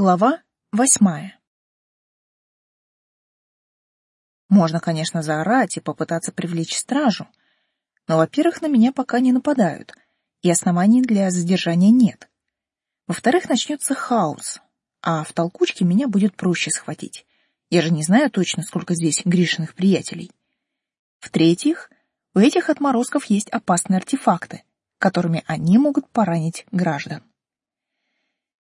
Глава восьмая Можно, конечно, заорать и попытаться привлечь стражу, но, во-первых, на меня пока не нападают, и оснований для задержания нет. Во-вторых, начнется хаос, а в толкучке меня будет проще схватить. Я же не знаю точно, сколько здесь Гришиных приятелей. В-третьих, у этих отморозков есть опасные артефакты, которыми они могут поранить граждан.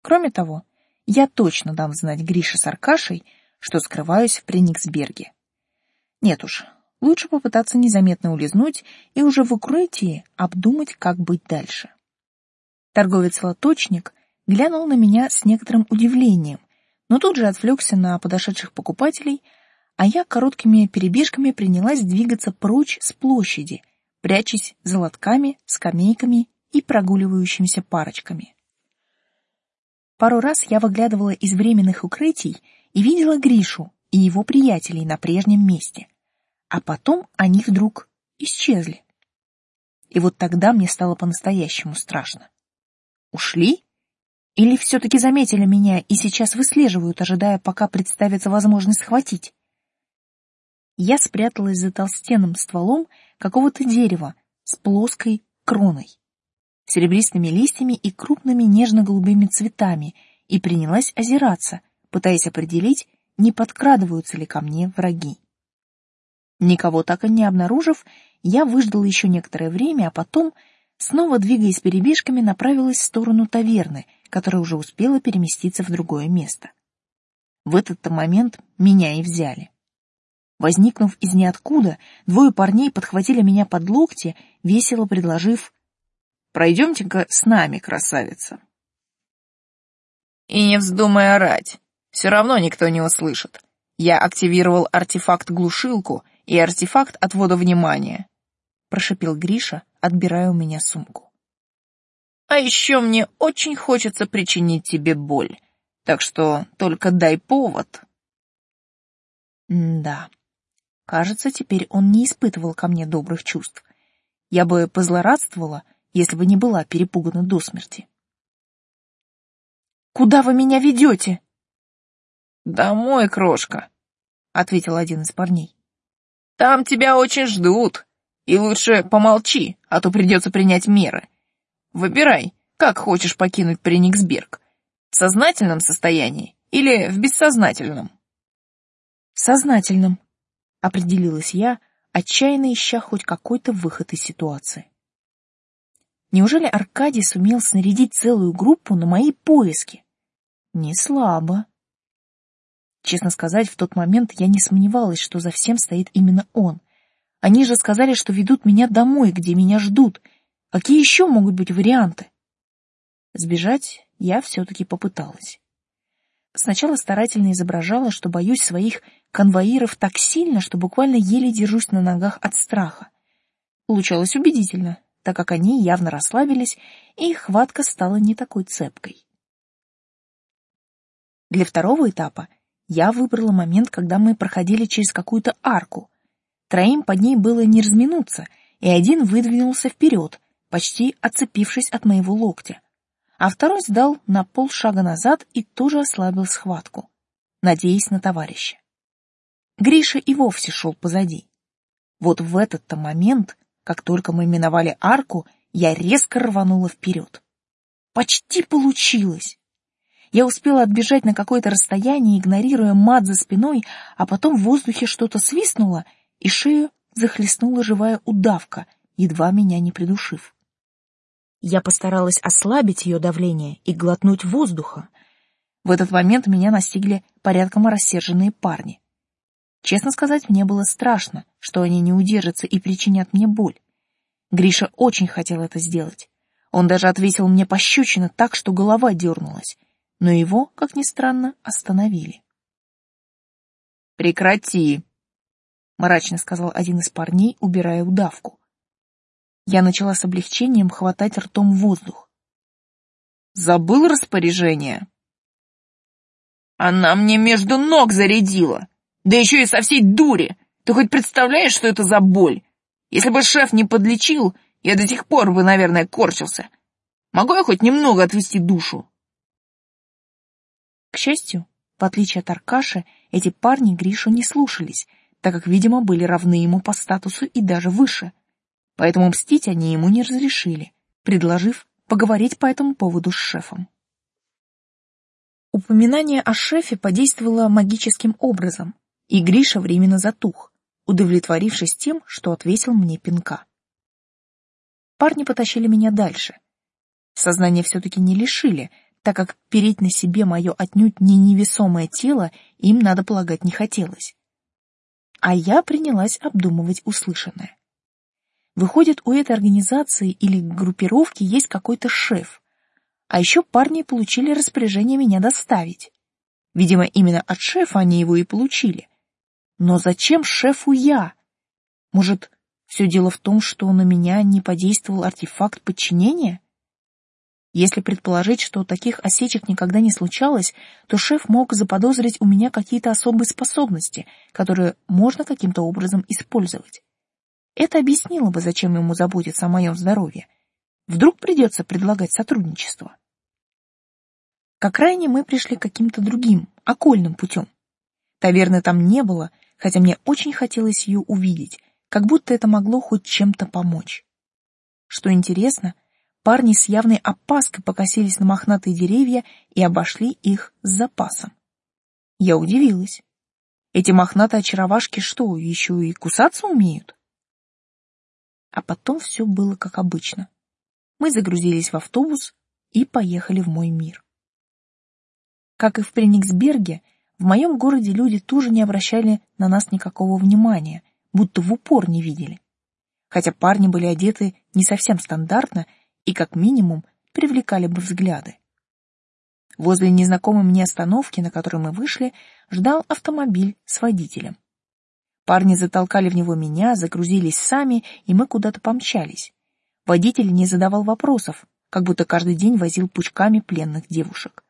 Кроме того, я точно дам знать Грише с Аркашей, что скрываюсь в Прениксберге. Нет уж, лучше попытаться незаметно улизнуть и уже в укрытии обдумать, как быть дальше. Торговец-лоточник глянул на меня с некоторым удивлением, но тут же отвлекся на подошедших покупателей, а я короткими перебежками принялась двигаться прочь с площади, прячась за лотками, скамейками и прогуливающимися парочками. Пару раз я выглядывала из временных укрытий и видела Гришу и его приятелей на прежнем месте. А потом они вдруг исчезли. И вот тогда мне стало по-настоящему страшно. Ушли? Или все-таки заметили меня и сейчас выслеживают, ожидая, пока представится возможность схватить? Я спряталась за толстенным стволом какого-то дерева с плоской кроной серебристыми листьями и крупными нежно-голубыми цветами и принялась озираться, пытаясь определить, не подкрадываются ли ко мне враги. Никого так и не обнаружив, я выждала еще некоторое время, а потом, снова двигаясь перебежками, направилась в сторону таверны, которая уже успела переместиться в другое место. В этот-то момент меня и взяли. Возникнув из ниоткуда, двое парней подхватили меня под локти, весело предложив Пройдемте-ка с нами, красавица. И не вздумай орать. Все равно никто не услышит. Я активировал артефакт-глушилку и артефакт отвода внимания. Прошипел Гриша, отбирая у меня сумку. А еще мне очень хочется причинить тебе боль. Так что только дай повод. Да. Кажется, теперь он не испытывал ко мне добрых чувств. Я бы позлорадствовала, если бы не была перепугана до смерти. «Куда вы меня ведете?» «Домой, крошка», — ответил один из парней. «Там тебя очень ждут, и лучше помолчи, а то придется принять меры. Выбирай, как хочешь покинуть Прениксберг, в сознательном состоянии или в бессознательном?» «Сознательном», — определилась я, отчаянно ища хоть какой-то выход из ситуации. Неужели Аркадий сумел снарядить целую группу на мои поиски? Не слабо. Честно сказать, в тот момент я не сомневалась, что за всем стоит именно он. Они же сказали, что ведут меня домой, где меня ждут. Какие еще могут быть варианты? Сбежать я все-таки попыталась. Сначала старательно изображала, что боюсь своих конвоиров так сильно, что буквально еле держусь на ногах от страха. Получалось убедительно, так как они явно расслабились, и их хватка стала не такой цепкой. Для второго этапа я выбрала момент, когда мы проходили через какую-то арку. Троим под ней было не разминуться, и один выдвинулся вперед, почти отцепившись от моего локтя, а второй сдал на полшага назад и тоже ослабил схватку, надеясь на товарища. Гриша и вовсе шел позади. Вот в этот-то момент как только мы миновали арку, я резко рванула вперед. Почти получилось. Я успела отбежать на какое-то расстояние, игнорируя мат за спиной, а потом в воздухе что-то свистнуло, и шею захлестнула живая удавка, едва меня не придушив. Я постаралась ослабить ее давление и глотнуть воздуха. В этот момент меня настигли порядком рассерженные парни. Честно сказать, мне было страшно, что они не удержатся и причинят мне боль. Гриша очень хотел это сделать. Он даже ответил мне пощечину так, что голова дернулась, но его, как ни странно, остановили. «Прекрати!» — мрачно сказал один из парней, убирая удавку. Я начала с облегчением хватать ртом воздух. «Забыл распоряжение?» «Она мне между ног зарядила!» Да еще и со всей дури. Ты хоть представляешь, что это за боль? Если бы шеф не подлечил, я до сих пор бы, наверное, корчился. Могу я хоть немного отвести душу? К счастью, в отличие от Аркаши, эти парни Гришу не слушались, так как, видимо, были равны ему по статусу и даже выше. Поэтому мстить они ему не разрешили, предложив поговорить по этому поводу с шефом. Упоминание о шефе подействовало магическим образом, и Гриша временно затух, удовлетворившись тем, что отвесил мне пинка. Парни потащили меня дальше. Сознание все-таки не лишили, так как переть на себе мое отнюдь не невесомое тело им, надо полагать, не хотелось. А я принялась обдумывать услышанное. Выходит, у этой организации или группировки есть какой-то шеф, а еще парни получили распоряжение меня доставить. Видимо, именно от шефа они его и получили. Но зачем шефу я? Может, все дело в том, что на меня не подействовал артефакт подчинения? Если предположить, что таких осечек никогда не случалось, то шеф мог заподозрить у меня какие-то особые способности, которые можно каким-то образом использовать. Это объяснило бы, зачем ему заботиться о моем здоровье. Вдруг придется предлагать сотрудничество. К окраине мы пришли каким-то другим, окольным путем. Таверны там не было, хотя мне очень хотелось ее увидеть, как будто это могло хоть чем-то помочь. Что интересно, парни с явной опаской покосились на мохнатые деревья и обошли их с запасом. Я удивилась. Эти мохнатые очаровашки что, еще и кусаться умеют? А потом все было как обычно мы загрузились в автобус и поехали в мой мир. Как и в Прениксберге, в моем городе люди тоже не обращали на нас никакого внимания, будто в упор не видели. Хотя парни были одеты не совсем стандартно и, как минимум, привлекали бы взгляды. Возле незнакомой мне остановки, на которой мы вышли, ждал автомобиль с водителем. Парни затолкали в него меня, загрузились сами, и мы куда-то помчались. Водитель не задавал вопросов, как будто каждый день возил пучками пленных девушек.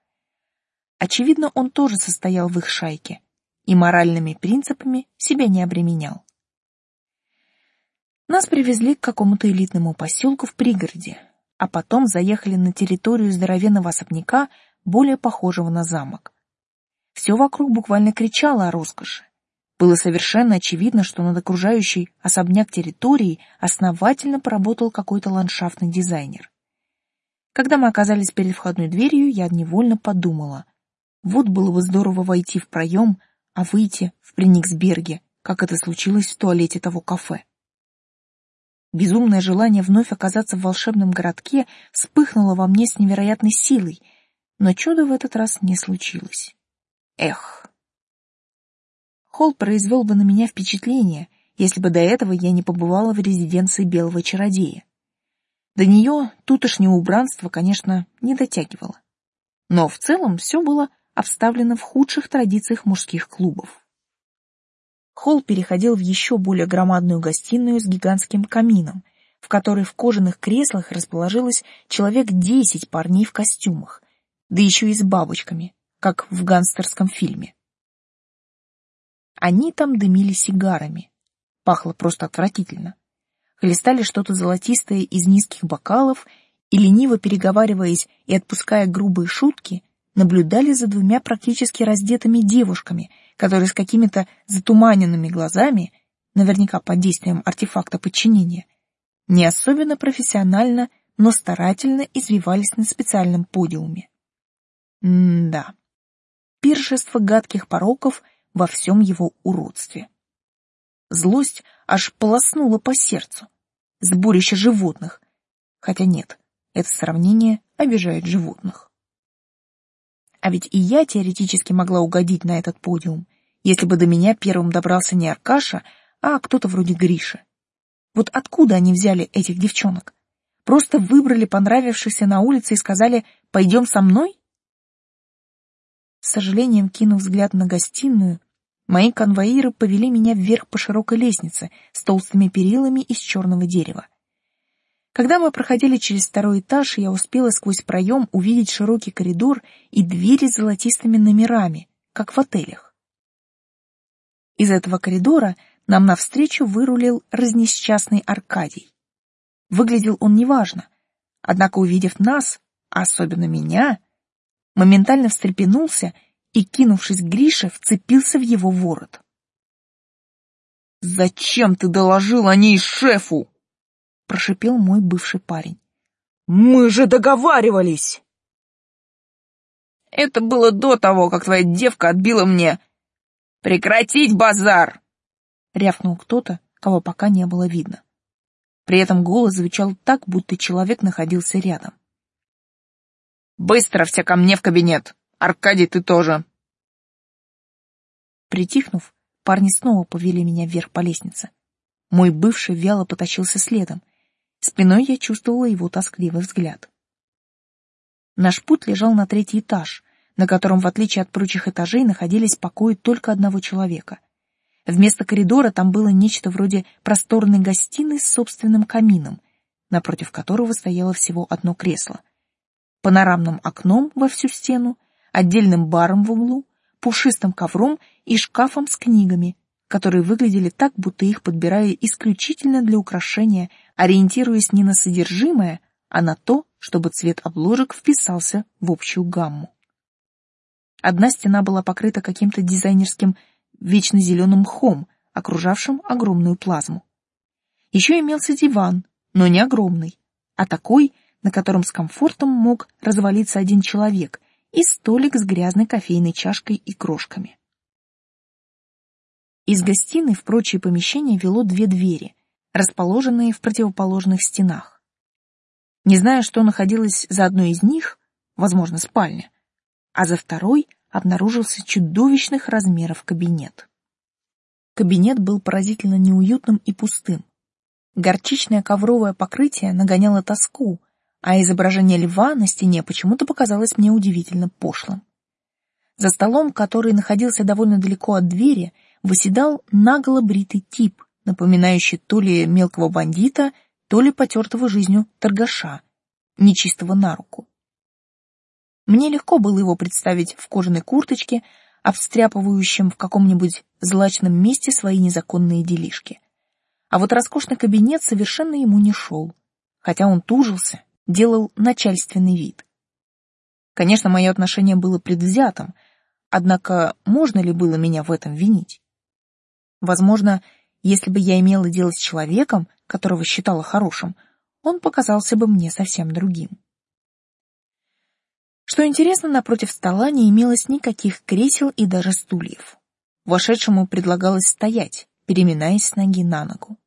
Очевидно, он тоже состоял в их шайке и моральными принципами себя не обременял. Нас привезли к какому-то элитному поселку в пригороде, а потом заехали на территорию здоровенного особняка, более похожего на замок. Все вокруг буквально кричало о роскоши. Было совершенно очевидно, что над окружающей особняк территорией основательно поработал какой-то ландшафтный дизайнер. Когда мы оказались перед входной дверью, я невольно подумала, вот было бы здорово войти в проем, а выйти в Прениксберге, как это случилось в туалете того кафе. Безумное желание вновь оказаться в волшебном городке вспыхнуло во мне с невероятной силой, но чудо в этот раз не случилось. Эх! Холл произвел бы на меня впечатление, если бы до этого я не побывала в резиденции белого чародея. До нее тутошнее убранство, конечно, не дотягивало. Но в целом все было обставлено в худших традициях мужских клубов. Холл переходил в еще более громадную гостиную с гигантским камином, в которой в кожаных креслах расположилось человек десять парней в костюмах, да еще и с бабочками, как в гангстерском фильме. Они там дымили сигарами. Пахло просто отвратительно. Хлестали что-то золотистое из низких бокалов и, лениво переговариваясь и отпуская грубые шутки, наблюдали за двумя практически раздетыми девушками, которые с какими-то затуманенными глазами, наверняка под действием артефакта подчинения, не особенно профессионально, но старательно извивались на специальном подиуме. М-да. Пиршество гадких пороков — во всем его уродстве. Злость аж полоснула по сердцу. Сборище животных. Хотя нет, это сравнение обижает животных. А ведь и я теоретически могла угодить на этот подиум, если бы до меня первым добрался не Аркаша, а кто-то вроде Гриши. Вот откуда они взяли этих девчонок? Просто выбрали понравившихся на улице и сказали «пойдем со мной»? С сожалением кинув взгляд на гостиную, мои конвоиры повели меня вверх по широкой лестнице с толстыми перилами из черного дерева. Когда мы проходили через второй этаж, я успела сквозь проем увидеть широкий коридор и двери с золотистыми номерами, как в отелях. Из этого коридора нам навстречу вырулил разнесчастный Аркадий. Выглядел он неважно, однако, увидев нас, а особенно меня, моментально встрепенулся и, кинувшись к Грише, вцепился в его ворот. «Зачем ты доложил о ней шефу?» — прошипел мой бывший парень. «Мы же договаривались!» «Это было до того, как твоя девка отбила мне...» «Прекратить базар!» — рявкнул кто-то, кого пока не было видно. При этом голос звучал так, будто человек находился рядом. «Быстро все ко мне в кабинет! Аркадий, ты тоже!» Притихнув, парни снова повели меня вверх по лестнице. Мой бывший вяло потащился следом. Спиной я чувствовала его тоскливый взгляд. Наш путь лежал на третий этаж, на котором, в отличие от прочих этажей, находились покои только одного человека. Вместо коридора там было нечто вроде просторной гостиной с собственным камином, напротив которого стояло всего одно кресло. Панорамным окном во всю стену, отдельным баром в углу, пушистым ковром и шкафом с книгами, которые выглядели так, будто их подбирали исключительно для украшения, ориентируясь не на содержимое, а на то, чтобы цвет обложек вписался в общую гамму. Одна стена была покрыта каким-то дизайнерским вечно зеленым мхом, окружавшим огромную плазму. Еще имелся диван, но не огромный, а такой, на котором с комфортом мог развалиться один человек, и столик с грязной кофейной чашкой и крошками. Из гостиной в прочие помещения вело две двери, расположенные в противоположных стенах. Не зная, что находилось за одной из них, возможно, спальня, а за второй обнаружился чудовищных размеров кабинет. Кабинет был поразительно неуютным и пустым. Горчичное ковровое покрытие нагоняло тоску, а изображение льва на стене почему-то показалось мне удивительно пошлым. За столом, который находился довольно далеко от двери, выседал наголо бритый тип, напоминающий то ли мелкого бандита, то ли потертого жизнью торгаша, нечистого на руку. Мне легко было его представить в кожаной курточке, обстряпывающем в каком-нибудь злачном месте свои незаконные делишки. А вот роскошный кабинет совершенно ему не шел, хотя он тужился, делал начальственный вид. Конечно, мое отношение было предвзятым, однако можно ли было меня в этом винить? Возможно, если бы я имела дело с человеком, которого считала хорошим, он показался бы мне совсем другим. Что интересно, напротив стола не имелось никаких кресел и даже стульев. Вошедшему предлагалось стоять, переминаясь с ноги на ногу.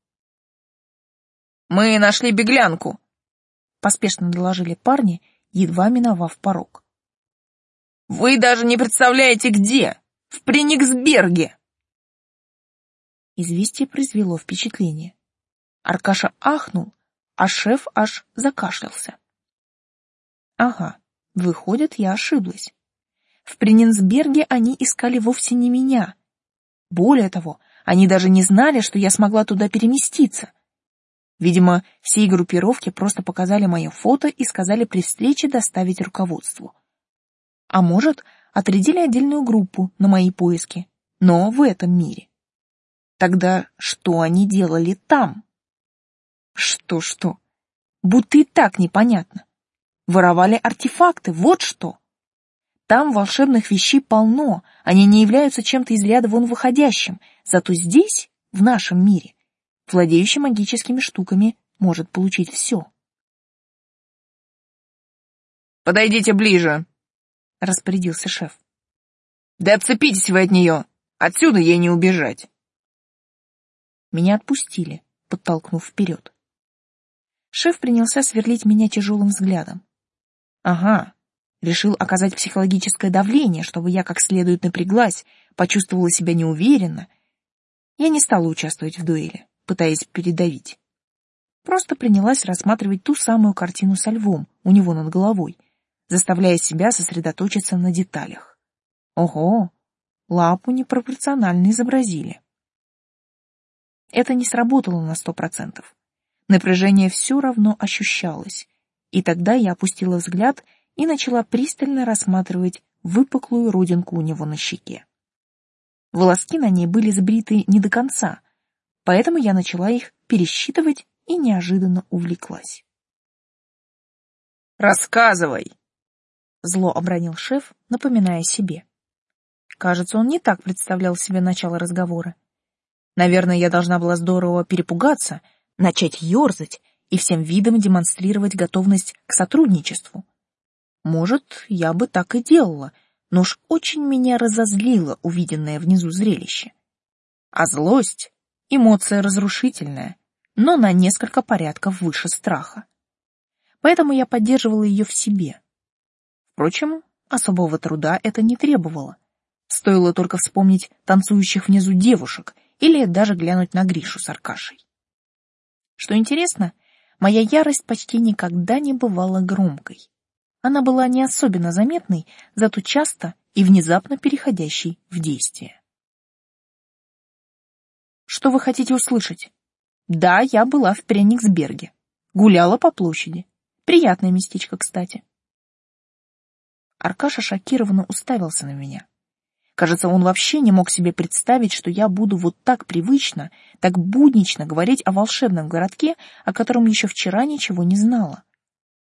«Мы нашли беглянку!» — поспешно доложили парни, едва миновав порог. «Вы даже не представляете, где! В Прениксберге!» Известие произвело впечатление. Аркаша ахнул, а шеф аж закашлялся. Ага, Выходит, я ошиблась. В Пренинсберге они искали вовсе не меня. Более того, они даже не знали, что я смогла туда переместиться. Видимо, всей группировке просто показали мое фото и сказали при встрече доставить руководству. А может, отрядили отдельную группу на мои поиски, но в этом мире. Тогда что они делали там? Что-что? Будто и так непонятно воровали артефакты, вот что. Там волшебных вещей полно, они не являются чем-то из ряда вон выходящим, зато здесь, в нашем мире, владеющий магическими штуками может получить все. «Подойдите ближе», — распорядился шеф. «Да отцепитесь вы от нее, отсюда ей не убежать». Меня отпустили, подтолкнув вперед. Шеф принялся сверлить меня тяжелым взглядом. Ага, решил оказать психологическое давление, чтобы я как следует напряглась, почувствовала себя неуверенно. Я не стала участвовать в дуэли, пытаясь передавить. Просто принялась рассматривать ту самую картину со львом у него над головой, заставляя себя сосредоточиться на деталях. Ого, лапу непропорционально изобразили. Это не сработало на сто процентов. Напряжение все равно ощущалось, и тогда я опустила взгляд и начала пристально рассматривать выпуклую родинку у него на щеке. Волоски на ней были сбриты не до конца, поэтому я начала их пересчитывать и неожиданно увлеклась. «Рассказывай!» — зло обронил шеф, напоминая себе. Кажется, он не так представлял себе начало разговора. Наверное, я должна была здорово перепугаться, начать ерзать и всем видом демонстрировать готовность к сотрудничеству. Может, я бы так и делала, но уж очень меня разозлило увиденное внизу зрелище. А злость — эмоция разрушительная, но на несколько порядков выше страха. Поэтому я поддерживала ее в себе. Впрочем, особого труда это не требовало. Стоило только вспомнить танцующих внизу девушек или даже глянуть на Гришу с Аркашей. Что интересно, моя ярость почти никогда не бывала громкой. Она была не особенно заметной, зато часто и внезапно переходящей в действие. Что вы хотите услышать? Да, я была в Прениксберге. Гуляла по площади. Приятное местечко, кстати. Аркаша шокированно уставился на меня. Кажется, он вообще не мог себе представить, что я буду вот так привычно, так буднично говорить о волшебном городке, о котором еще вчера ничего не знала.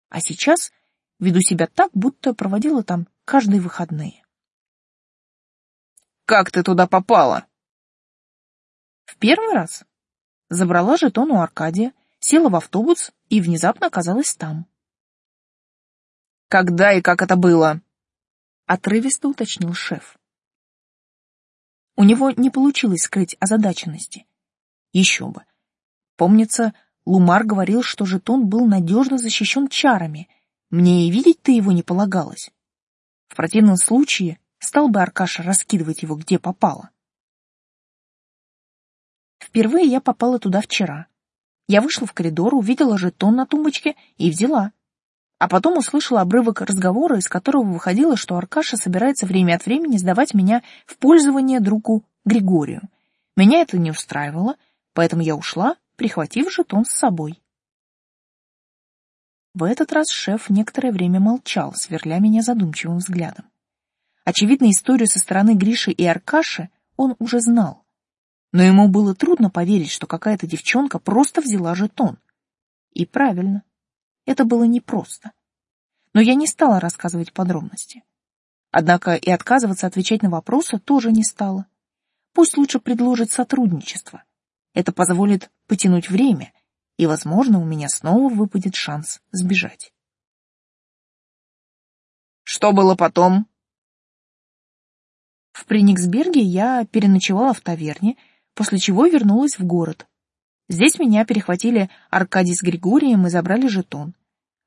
А сейчас веду себя так, будто проводила там каждые выходные. «Как ты туда попала?» «В первый раз. Забрала жетон у Аркадия, села в автобус и внезапно оказалась там». «Когда и как это было?» — отрывисто уточнил шеф. У него не получилось скрыть озадаченности. Еще бы. Помнится, Лумар говорил, что жетон был надежно защищен чарами. Мне и видеть-то его не полагалось. В противном случае стал бы Аркаша раскидывать его где попало. Впервые я попала туда вчера. Я вышла в коридор, увидела жетон на тумбочке и взяла. А потом услышала обрывок разговора, из которого выходило, что Аркаша собирается время от времени сдавать меня в пользование другу Григорию. Меня это не устраивало, поэтому я ушла, прихватив жетон с собой. В этот раз шеф некоторое время молчал, сверля меня задумчивым взглядом. Очевидно, историю со стороны Гриши и Аркаши он уже знал. Но ему было трудно поверить, что какая-то девчонка просто взяла жетон. И правильно. Это было непросто. Но я не стала рассказывать подробности. Однако и отказываться отвечать на вопросы тоже не стала. Пусть лучше предложит сотрудничество. Это позволит потянуть время, и, возможно, у меня снова выпадет шанс сбежать. Что было потом? В Прениксберге я переночевала в таверне, после чего вернулась в город. Здесь меня перехватили Аркадий с Григорием и забрали жетон.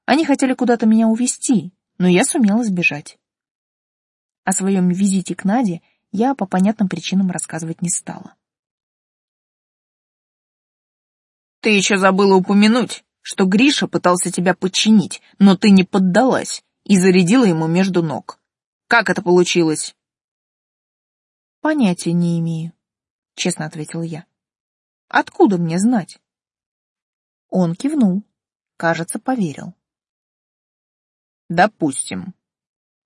Они хотели куда-то меня увезти, но я сумела сбежать. О своем визите к Наде я по понятным причинам рассказывать не стала. Ты еще забыла упомянуть, что Гриша пытался тебя подчинить, но ты не поддалась и зарядила ему между ног. Как это получилось? Понятия не имею, честно ответила я. Откуда мне знать? Он кивнул. Кажется, поверил. Допустим.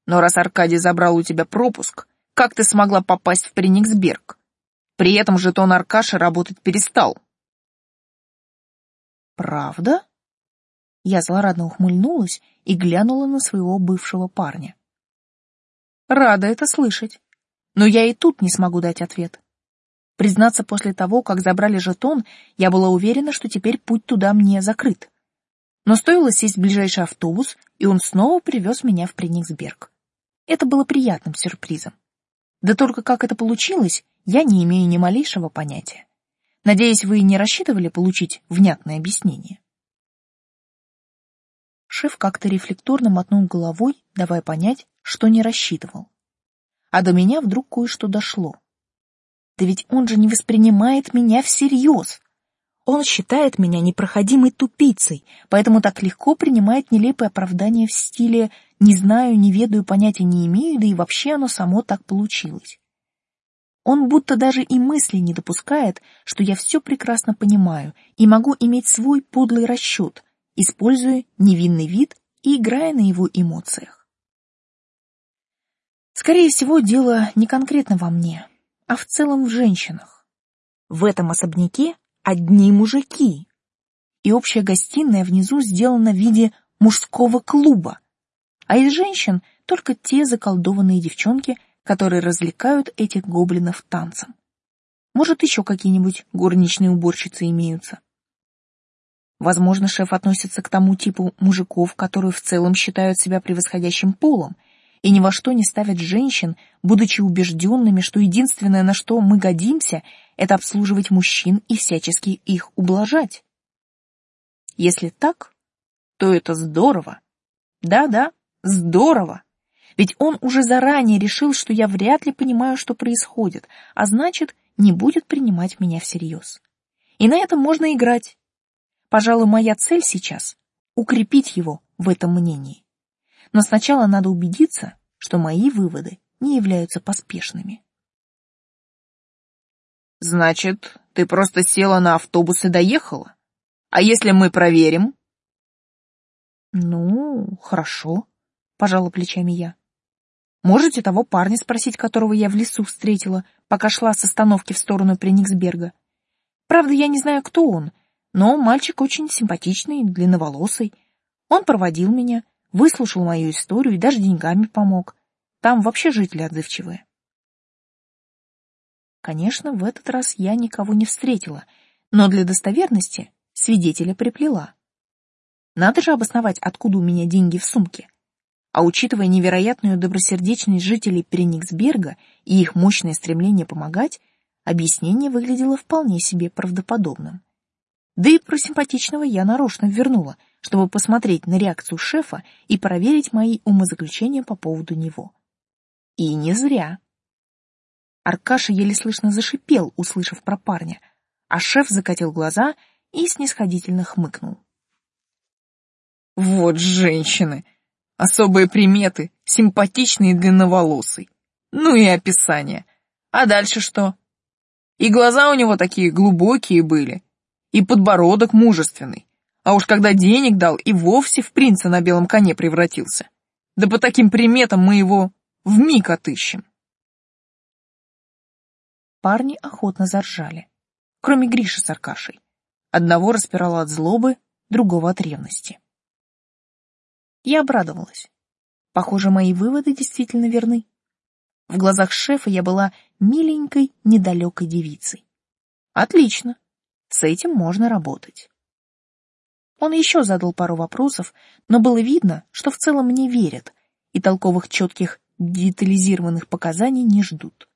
Но раз Аркадий забрал у тебя пропуск, как ты смогла попасть в Прениксберг? При этом жетон Аркаши работать перестал. Правда? Я злорадно ухмыльнулась и глянула на своего бывшего парня. Рада это слышать. Но я и тут не смогу дать ответ. Признаться, после того, как забрали жетон, я была уверена, что теперь путь туда мне закрыт. Но стоило сесть в ближайший автобус, и он снова привез меня в Прениксберг. Это было приятным сюрпризом. Да только как это получилось, я не имею ни малейшего понятия. Надеюсь, вы не рассчитывали получить внятное объяснение. Шеф как-то рефлекторно мотнул головой, давая понять, что не рассчитывал. А до меня вдруг кое-что дошло. Да ведь он же не воспринимает меня всерьез. Он считает меня непроходимой тупицей, поэтому так легко принимает нелепые оправдания в стиле «не знаю, не ведаю, понятия не имею, да и вообще оно само так получилось». Он будто даже и мысли не допускает, что я все прекрасно понимаю и могу иметь свой подлый расчет, используя невинный вид и играя на его эмоциях. Скорее всего, дело не конкретно во мне, а в целом в женщинах. В этом особняке одни мужики. И общая гостиная внизу сделана в виде мужского клуба. А из женщин только те заколдованные девчонки, которые развлекают этих гоблинов танцем. Может, еще какие-нибудь горничные уборщицы имеются. Возможно, шеф относится к тому типу мужиков, которые в целом считают себя превосходящим полом и ни во что не ставят женщин, будучи убежденными, что единственное, на что мы годимся, это обслуживать мужчин и всячески их ублажать. Если так, то это здорово. Да-да, здорово. Ведь он уже заранее решил, что я вряд ли понимаю, что происходит, а значит, не будет принимать меня всерьез. И на этом можно играть. Пожалуй, моя цель сейчас — укрепить его в этом мнении. Но сначала надо убедиться, что мои выводы не являются поспешными. Значит, ты просто села на автобус и доехала? А если мы проверим? Ну, хорошо, пожала плечами я. Можете того парня спросить, которого я в лесу встретила, пока шла с остановки в сторону Прениксберга. Правда, я не знаю, кто он, но мальчик очень симпатичный, длинноволосый. Он проводил меня, выслушал мою историю и даже деньгами помог. Там вообще жители отзывчивые. Конечно, в этот раз я никого не встретила, но для достоверности свидетеля приплела. Надо же обосновать, откуда у меня деньги в сумке. А учитывая невероятную добросердечность жителей Прениксберга и их мощное стремление помогать, объяснение выглядело вполне себе правдоподобным. Да и про симпатичного я нарочно вернула, чтобы посмотреть на реакцию шефа и проверить мои умозаключения по поводу него. И не зря. Аркаша еле слышно зашипел, услышав про парня, а шеф закатил глаза и снисходительно хмыкнул. «Вот женщины! Особые приметы, симпатичный и длинноволосый. Ну и описание. А дальше что? И глаза у него такие глубокие были, и подбородок мужественный. А уж когда денег дал, и вовсе в принца на белом коне превратился. Да по таким приметам мы его вмиг отыщем. Парни охотно заржали, кроме Гриши с Аркашей. Одного распирало от злобы, другого от ревности. Я обрадовалась. Похоже, мои выводы действительно верны. В глазах шефа я была миленькой, недалекой девицей. Отлично. С этим можно работать. Он еще задал пару вопросов, но было видно, что в целом мне верят, и толковых четких детализированных показаний не ждут.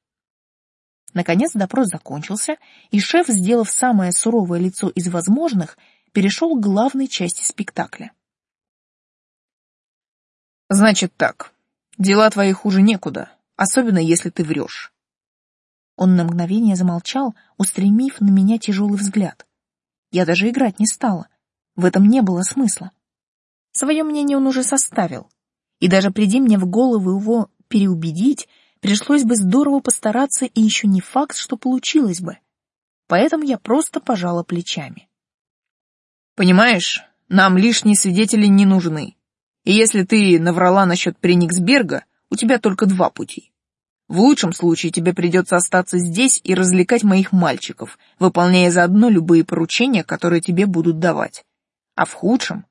Наконец допрос закончился, и шеф, сделав самое суровое лицо из возможных, перешел к главной части спектакля. «Значит так, дела твои хуже некуда, особенно если ты врешь. Он на мгновение замолчал, устремив на меня тяжелый взгляд. Я даже играть не стала. В этом не было смысла. Свое мнение он уже составил. И даже приди мне в голову его переубедить, пришлось бы здорово постараться, и еще не факт, что получилось бы. Поэтому я просто пожала плечами. Понимаешь, нам лишние свидетели не нужны. И если ты наврала насчет Прениксберга, у тебя только два пути. В лучшем случае тебе придется остаться здесь и развлекать моих мальчиков, выполняя заодно любые поручения, которые тебе будут давать. А в худшем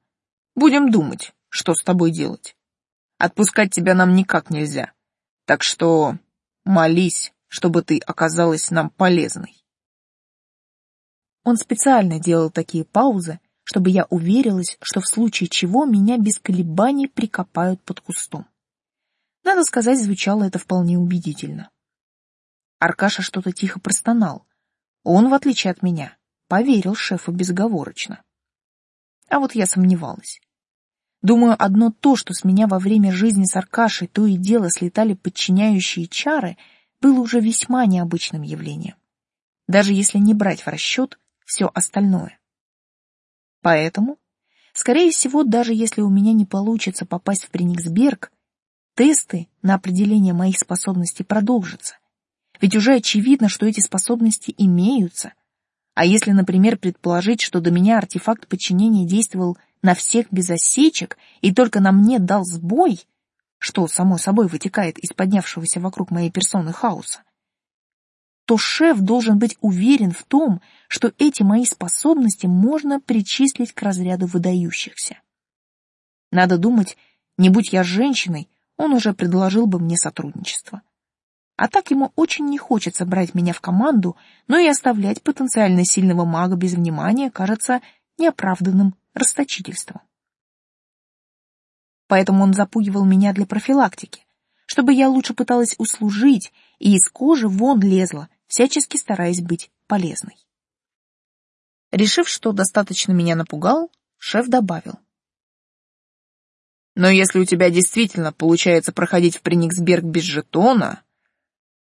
будем думать, что с тобой делать. Отпускать тебя нам никак нельзя. Так что молись, чтобы ты оказалась нам полезной. Он специально делал такие паузы, чтобы я уверилась, что в случае чего меня без колебаний прикопают под кустом. Надо сказать, звучало это вполне убедительно. Аркаша что-то тихо простонал. Он, в отличие от меня, поверил шефу безоговорочно. А вот я сомневалась. Думаю, одно то, что с меня во время жизни с Аркашей то и дело слетали подчиняющие чары, было уже весьма необычным явлением. Даже если не брать в расчет все остальное. Поэтому, скорее всего, даже если у меня не получится попасть в Прениксберг, Тесты на определение моих способностей продолжатся. Ведь уже очевидно, что эти способности имеются. А если, например, предположить, что до меня артефакт подчинения действовал на всех без осечек и только на мне дал сбой, что, само собой, вытекает из поднявшегося вокруг моей персоны хаоса, то шеф должен быть уверен в том, что эти мои способности можно причислить к разряду выдающихся. Надо думать, не будь я женщиной, он уже предложил бы мне сотрудничество. А так ему очень не хочется брать меня в команду, но и оставлять потенциально сильного мага без внимания кажется неоправданным расточительством. Поэтому он запугивал меня для профилактики, чтобы я лучше пыталась услужить и из кожи вон лезла, всячески стараясь быть полезной. Решив, что достаточно меня напугал, шеф добавил. Но если у тебя действительно получается проходить в Прениксберг без жетона,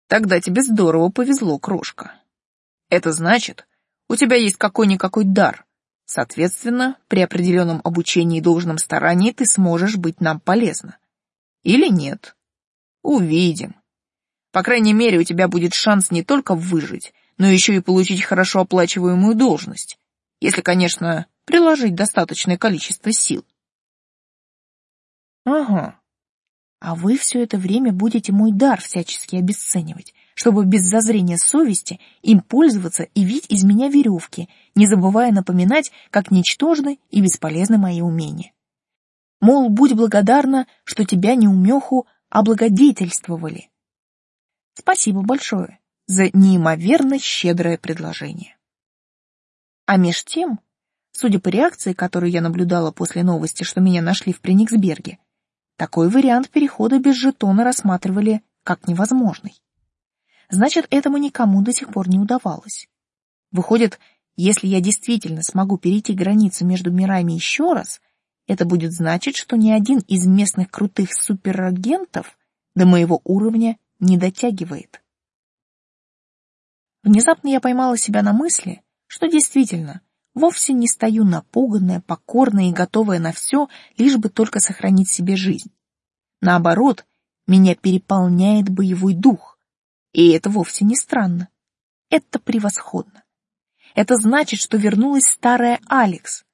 тогда тебе здорово повезло, крошка. Это значит, у тебя есть какой-никакой дар. Соответственно, при определенном обучении и должном старании ты сможешь быть нам полезна. Или нет? Увидим. По крайней мере, у тебя будет шанс не только выжить, но еще и получить хорошо оплачиваемую должность, если, конечно, приложить достаточное количество сил. Ага. А вы все это время будете мой дар всячески обесценивать, чтобы без зазрения совести им пользоваться и вить из меня веревки, не забывая напоминать, как ничтожны и бесполезны мои умения. Мол, будь благодарна, что тебя неумеху облагодетельствовали. Спасибо большое за неимоверно щедрое предложение. А меж тем, судя по реакции, которую я наблюдала после новости, что меня нашли в Прениксберге, такой вариант перехода без жетона рассматривали как невозможный. Значит, этому никому до сих пор не удавалось. Выходит, если я действительно смогу перейти границу между мирами еще раз, это будет значить, что ни один из местных крутых суперагентов до моего уровня не дотягивает. Внезапно я поймала себя на мысли, что действительно вовсе не стою напуганная, покорная и готовая на все, лишь бы только сохранить себе жизнь. Наоборот, меня переполняет боевой дух. И это вовсе не странно. Это превосходно. Это значит, что вернулась старая Алекс.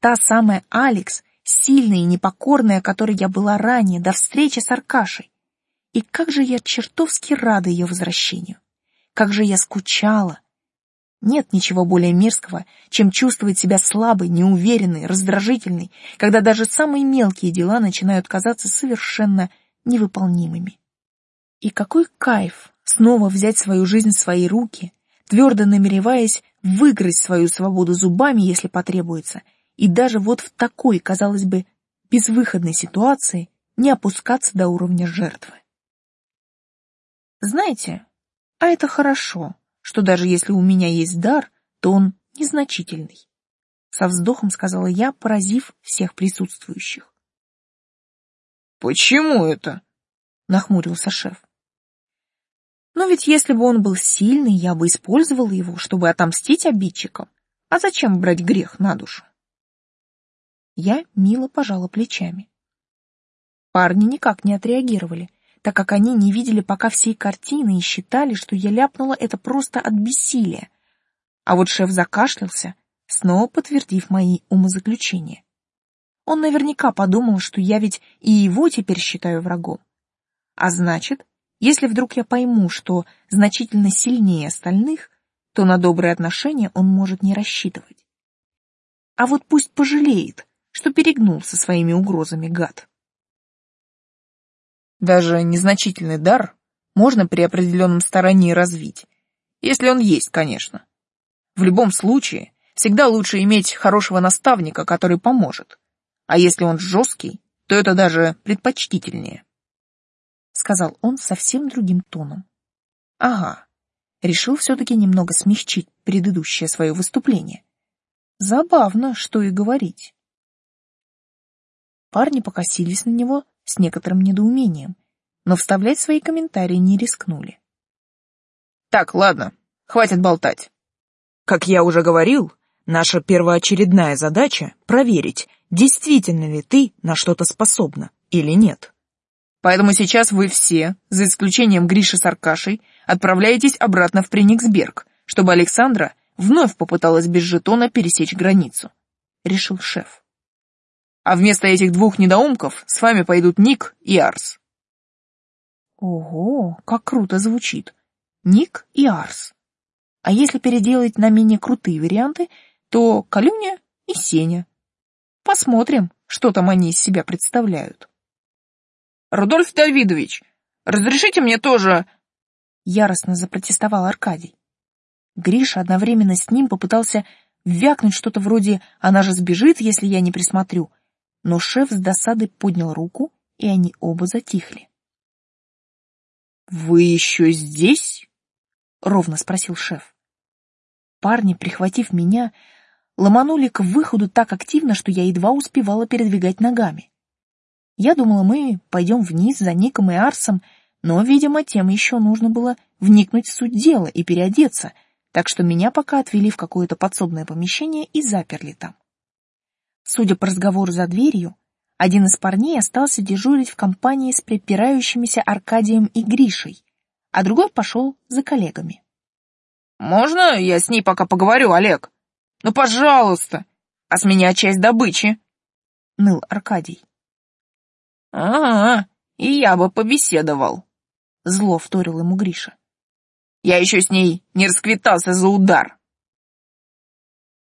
Та самая Алекс, сильная и непокорная, которой я была ранее, до встречи с Аркашей. И как же я чертовски рада ее возвращению. Как же я скучала, нет ничего более мерзкого, чем чувствовать себя слабой, неуверенной, раздражительной, когда даже самые мелкие дела начинают казаться совершенно невыполнимыми. И какой кайф снова взять свою жизнь в свои руки, твердо намереваясь выиграть свою свободу зубами, если потребуется, и даже вот в такой, казалось бы, безвыходной ситуации не опускаться до уровня жертвы. Знаете, а это хорошо что даже если у меня есть дар, то он незначительный. Со вздохом сказала я, поразив всех присутствующих. «Почему это?» — нахмурился шеф. «Но ведь если бы он был сильный, я бы использовала его, чтобы отомстить обидчикам. А зачем брать грех на душу?» Я мило пожала плечами. Парни никак не отреагировали, так как они не видели пока всей картины и считали, что я ляпнула это просто от бессилия. А вот шеф закашлялся, снова подтвердив мои умозаключения. Он наверняка подумал, что я ведь и его теперь считаю врагом. А значит, если вдруг я пойму, что значительно сильнее остальных, то на добрые отношения он может не рассчитывать. А вот пусть пожалеет, что перегнул со своими угрозами гад. Даже незначительный дар можно при определенном старании развить, если он есть, конечно. В любом случае, всегда лучше иметь хорошего наставника, который поможет. А если он жесткий, то это даже предпочтительнее. Сказал он совсем другим тоном. Ага, решил все-таки немного смягчить предыдущее свое выступление. Забавно, что и говорить. Парни покосились на него с некоторым недоумением, но вставлять свои комментарии не рискнули. Так, ладно, хватит болтать. Как я уже говорил, наша первоочередная задача — проверить, действительно ли ты на что-то способна или нет. Поэтому сейчас вы все, за исключением Гриши с Аркашей, отправляетесь обратно в Прениксберг, чтобы Александра вновь попыталась без жетона пересечь границу, — решил шеф а вместо этих двух недоумков с вами пойдут Ник и Арс. Ого, как круто звучит. Ник и Арс. А если переделать на менее крутые варианты, то Калюня и Сеня. Посмотрим, что там они из себя представляют. Рудольф Давидович, разрешите мне тоже... яростно запротестовал Аркадий. Гриша одновременно с ним попытался вякнуть что-то вроде «она же сбежит, если я не присмотрю», но шеф с досадой поднял руку, и они оба затихли. «Вы еще здесь?» — ровно спросил шеф. Парни, прихватив меня, ломанули к выходу так активно, что я едва успевала передвигать ногами. Я думала, мы пойдем вниз за Ником и Арсом, но, видимо, тем еще нужно было вникнуть в суть дела и переодеться, так что меня пока отвели в какое-то подсобное помещение и заперли там. Судя по разговору за дверью, один из парней остался дежурить в компании с припирающимися Аркадием и Гришей, а другой пошел за коллегами. «Можно я с ней пока поговорю, Олег? Ну, пожалуйста! А с меня часть добычи!» — ныл Аркадий. «Ага, и я бы побеседовал», — зло вторил ему Гриша. «Я еще с ней не расквитался за удар».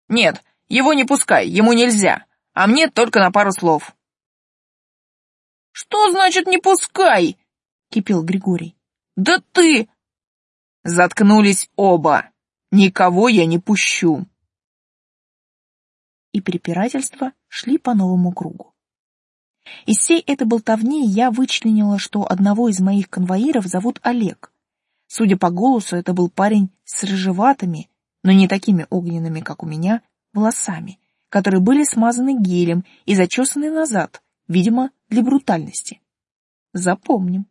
«Нет, его не пускай, ему нельзя, а мне только на пару слов». «Что значит «не пускай»?» — кипел Григорий. «Да ты...» «Заткнулись оба. Никого я не пущу». И препирательства шли по новому кругу. Из всей этой болтовни я вычленила, что одного из моих конвоиров зовут Олег. Судя по голосу, это был парень с рыжеватыми, но не такими огненными, как у меня, волосами, которые были смазаны гелем и зачесаны назад, видимо, для брутальности. Запомним.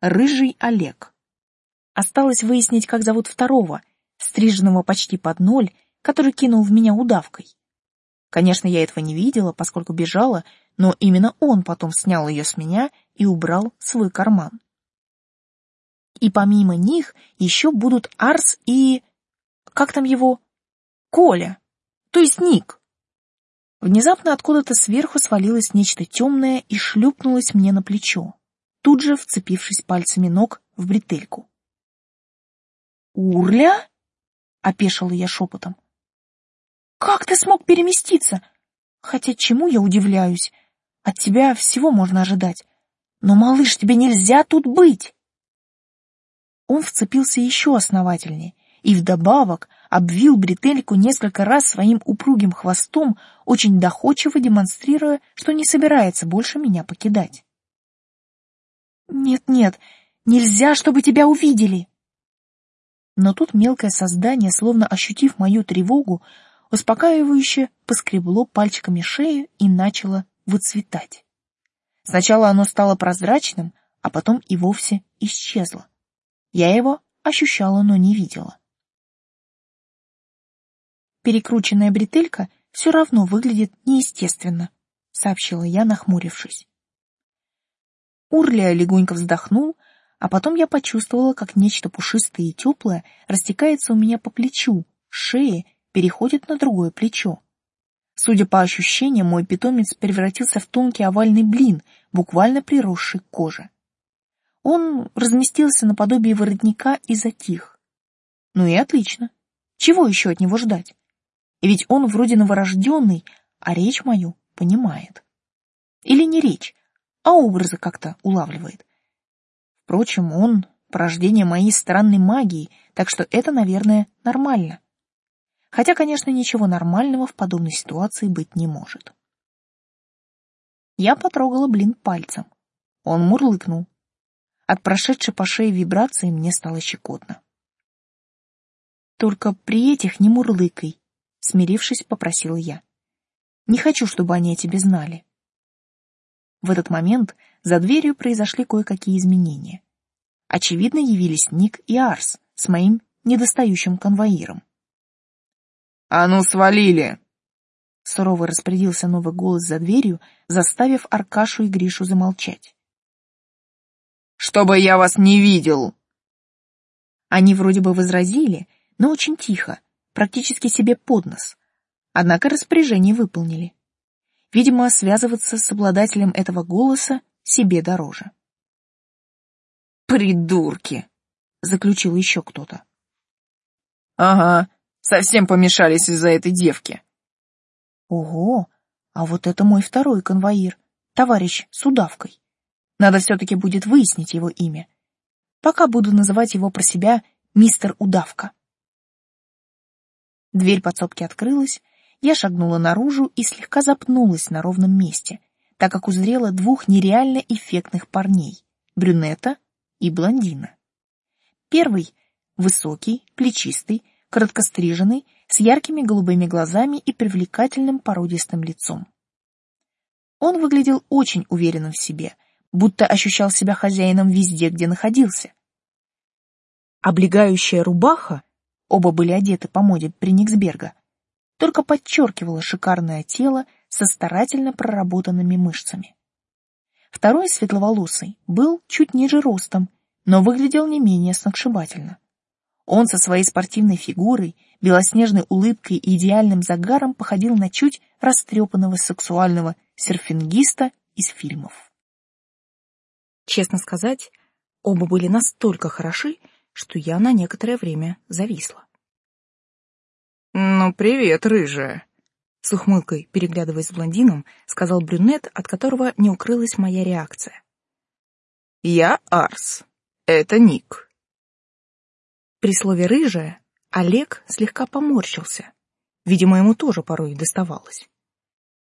Рыжий Олег. Осталось выяснить, как зовут второго, стриженного почти под ноль, который кинул в меня удавкой. Конечно, я этого не видела, поскольку бежала, но именно он потом снял ее с меня и убрал в свой карман. И помимо них еще будут Арс и... Как там его? Коля. То есть Ник. Внезапно откуда-то сверху свалилось нечто темное и шлюпнулось мне на плечо, тут же вцепившись пальцами ног в бретельку. «Урля?» — опешила я шепотом. «Как ты смог переместиться? Хотя чему я удивляюсь? От тебя всего можно ожидать. Но, малыш, тебе нельзя тут быть!» Он вцепился еще основательнее и вдобавок обвил бретельку несколько раз своим упругим хвостом, очень доходчиво демонстрируя, что не собирается больше меня покидать. «Нет-нет, нельзя, чтобы тебя увидели!» Но тут мелкое создание, словно ощутив мою тревогу, успокаивающе поскребло пальчиками шею и начало выцветать. Сначала оно стало прозрачным, а потом и вовсе исчезло. Я его ощущала, но не видела. Перекрученная бретелька все равно выглядит неестественно, сообщила я, нахмурившись. Урля легонько вздохнул, а потом я почувствовала, как нечто пушистое и теплое растекается у меня по плечу, шее, переходит на другое плечо. Судя по ощущениям, мой питомец превратился в тонкий овальный блин, буквально приросший к коже. Он разместился наподобие воротника и затих. Ну и отлично. Чего еще от него ждать? Ведь он вроде новорожденный, а речь мою понимает. Или не речь, а образы как-то улавливает. Впрочем, он — порождение моей странной магии, так что это, наверное, нормально. Хотя, конечно, ничего нормального в подобной ситуации быть не может. Я потрогала блин пальцем. Он мурлыкнул. От прошедшей по шее вибрации мне стало щекотно. «Только при этих не мурлыкай», — смирившись, попросила я. «Не хочу, чтобы они о тебе знали». В этот момент за дверью произошли кое-какие изменения. Очевидно, явились Ник и Арс с моим недостающим конвоиром. «А ну, свалили!» Сурово распорядился новый голос за дверью, заставив Аркашу и Гришу замолчать. «Чтобы я вас не видел!» Они вроде бы возразили, но очень тихо, практически себе под нос. Однако распоряжение выполнили. Видимо, связываться с обладателем этого голоса себе дороже. «Придурки!» — заключил еще кто-то. «Ага, Совсем помешались из-за этой девки. Ого, а вот это мой второй конвоир, товарищ с удавкой. Надо все-таки будет выяснить его имя. Пока буду называть его про себя мистер Удавка. Дверь подсобки открылась, я шагнула наружу и слегка запнулась на ровном месте, так как узрела двух нереально эффектных парней — брюнета и блондина. Первый — высокий, плечистый, короткостриженный, с яркими голубыми глазами и привлекательным породистым лицом. Он выглядел очень уверенным в себе, будто ощущал себя хозяином везде, где находился. Облегающая рубаха, оба были одеты по моде Прениксберга, только подчеркивала шикарное тело со старательно проработанными мышцами. Второй светловолосый был чуть ниже ростом, но выглядел не менее сногсшибательно. Он со своей спортивной фигурой, белоснежной улыбкой и идеальным загаром походил на чуть растрепанного сексуального серфингиста из фильмов. Честно сказать, оба были настолько хороши, что я на некоторое время зависла. «Ну, привет, рыжая!» С ухмылкой, переглядываясь с блондином, сказал брюнет, от которого не укрылась моя реакция. «Я Арс. Это Ник». При слове «рыжая» Олег слегка поморщился. Видимо, ему тоже порой доставалось.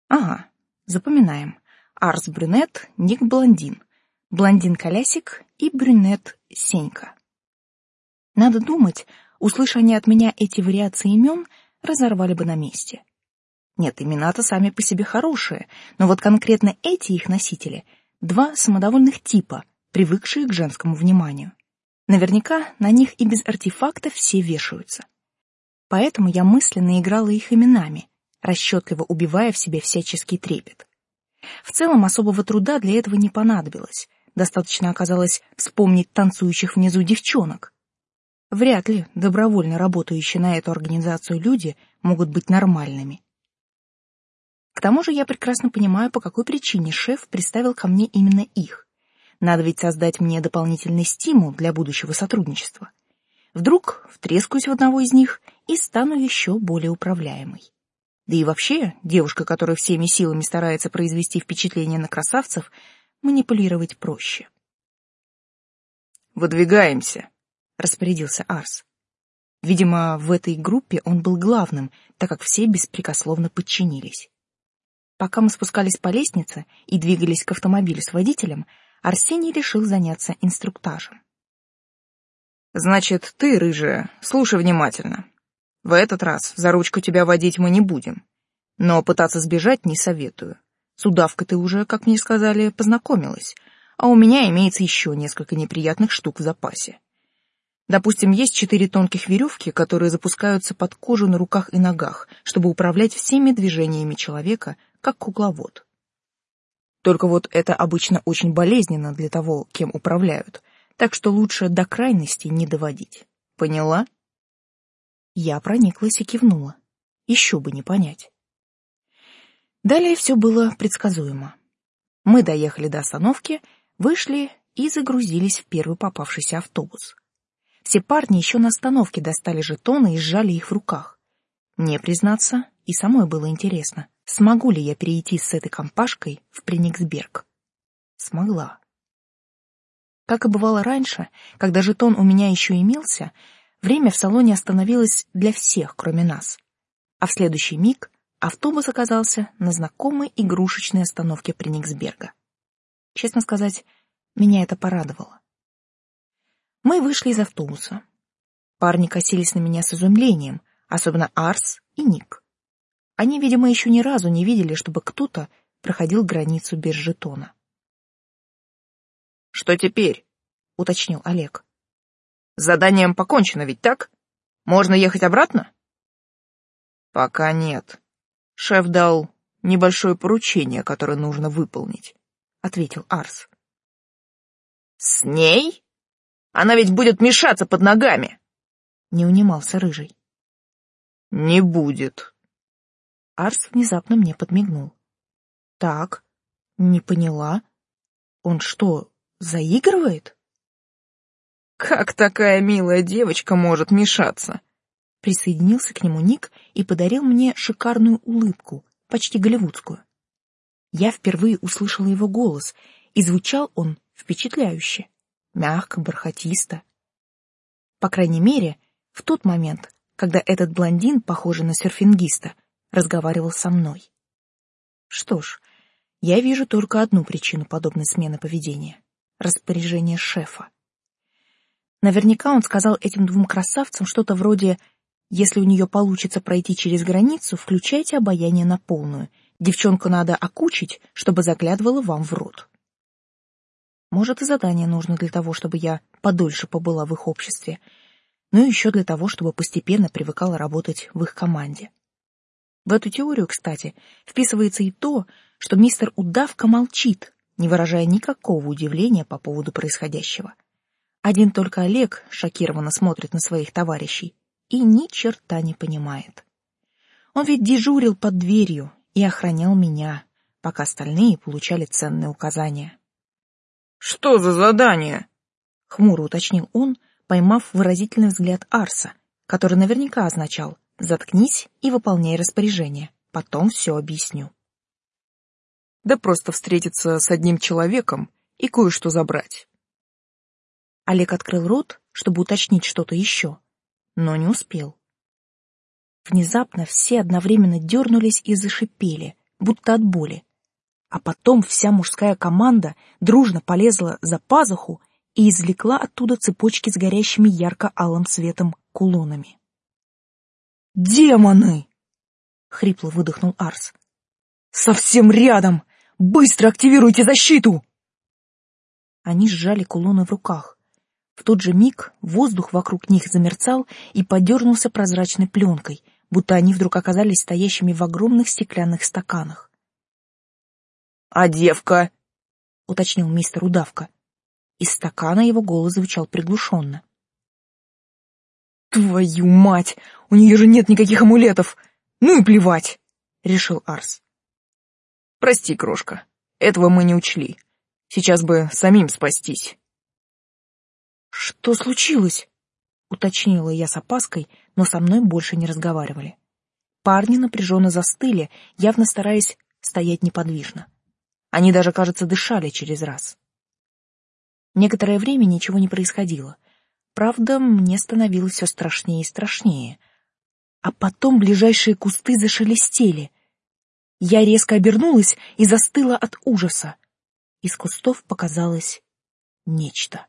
Ага, запоминаем. Арс брюнет, Ник блондин. Блондин колясик и брюнет Сенька. Надо думать, Услыша они от меня эти вариации имен, разорвали бы на месте. Нет, имена-то сами по себе хорошие, но вот конкретно эти их носители — два самодовольных типа, привыкшие к женскому вниманию. Наверняка на них и без артефактов все вешаются. Поэтому я мысленно играла их именами, расчетливо убивая в себе всяческий трепет. В целом особого труда для этого не понадобилось. Достаточно оказалось вспомнить танцующих внизу девчонок. Вряд ли добровольно работающие на эту организацию люди могут быть нормальными. К тому же я прекрасно понимаю, по какой причине шеф приставил ко мне именно их. Надо ведь создать мне дополнительный стимул для будущего сотрудничества. Вдруг втрескаюсь в одного из них и стану еще более управляемой. Да и вообще, девушка, которая всеми силами старается произвести впечатление на красавцев, манипулировать проще. «Выдвигаемся», распорядился Арс. Видимо, в этой группе он был главным, так как все беспрекословно подчинились. Пока мы спускались по лестнице и двигались к автомобилю с водителем, Арсений решил заняться инструктажем. Значит, ты, рыжая, слушай внимательно. В этот раз за ручку тебя водить мы не будем. Но пытаться сбежать не советую. С удавкой ты уже, как мне сказали, познакомилась, а у меня имеется еще несколько неприятных штук в запасе. Допустим, есть четыре тонких веревки, которые запускаются под кожу на руках и ногах, чтобы управлять всеми движениями человека, как кукловод. Только вот это обычно очень болезненно для того, кем управляют, так что лучше до крайности не доводить. Поняла? Я прониклась и кивнула. Еще бы не понять. Далее все было предсказуемо. Мы доехали до остановки, вышли и загрузились в первый попавшийся автобус. Все парни еще на остановке достали жетоны и сжали их в руках. Мне, признаться, и самой было интересно, смогу ли я перейти с этой компашкой в Прениксберг. Смогла. Как и бывало раньше, когда жетон у меня еще имелся, время в салоне остановилось для всех, кроме нас. А в следующий миг автобус оказался на знакомой игрушечной остановке Прениксберга. Честно сказать, меня это порадовало. Мы вышли из автобуса. Парни косились на меня с изумлением, особенно Арс и Ник. Они, видимо, еще ни разу не видели, чтобы кто-то проходил границу без жетона. «Что теперь?» — уточнил Олег. «С заданием покончено ведь так? Можно ехать обратно?» «Пока нет. Шеф дал небольшое поручение, которое нужно выполнить», — ответил Арс. «С ней?» Она ведь будет мешаться под ногами. Не унимался рыжий. Не будет. Арс внезапно мне подмигнул. Так, не поняла. Он что, заигрывает? Как такая милая девочка может мешаться? Присоединился к нему Ник и подарил мне шикарную улыбку, почти голливудскую. Я впервые услышала его голос, и звучал он впечатляюще. мягко, бархатисто. По крайней мере, в тот момент, когда этот блондин, похожий на серфингиста, разговаривал со мной. Что ж, я вижу только одну причину подобной смены поведения — распоряжение шефа. Наверняка он сказал этим двум красавцам что-то вроде «Если у нее получится пройти через границу, включайте обаяние на полную. Девчонку надо окучить, чтобы заглядывала вам в рот». Может, и задание нужно для того, чтобы я подольше побыла в их обществе, но еще для того, чтобы постепенно привыкала работать в их команде. В эту теорию, кстати, вписывается и то, что мистер Удавка молчит, не выражая никакого удивления по поводу происходящего. Один только Олег шокированно смотрит на своих товарищей и ни черта не понимает. Он ведь дежурил под дверью и охранял меня, пока остальные получали ценные указания. «Что за задание?» — хмуро уточнил он, поймав выразительный взгляд Арса, который наверняка означал «заткнись и выполняй распоряжение, потом все объясню». «Да просто встретиться с одним человеком и кое-что забрать». Олег открыл рот, чтобы уточнить что-то еще, но не успел. Внезапно все одновременно дернулись и зашипели, будто от боли а потом вся мужская команда дружно полезла за пазуху и извлекла оттуда цепочки с горящими ярко-алым светом кулонами. «Демоны!» — хрипло выдохнул Арс. «Совсем рядом! Быстро активируйте защиту!» Они сжали кулоны в руках. В тот же миг воздух вокруг них замерцал и подернулся прозрачной пленкой, будто они вдруг оказались стоящими в огромных стеклянных стаканах. «А девка?» — уточнил мистер Удавка. Из стакана его голос звучал приглушенно. «Твою мать! У нее же нет никаких амулетов! Ну и плевать!» — решил Арс. «Прости, крошка, этого мы не учли. Сейчас бы самим спастись». «Что случилось?» — уточнила я с опаской, но со мной больше не разговаривали. Парни напряженно застыли, явно стараясь стоять неподвижно. Они даже, кажется, дышали через раз. Некоторое время ничего не происходило. Правда, мне становилось все страшнее и страшнее. А потом ближайшие кусты зашелестели. Я резко обернулась и застыла от ужаса. Из кустов показалось нечто.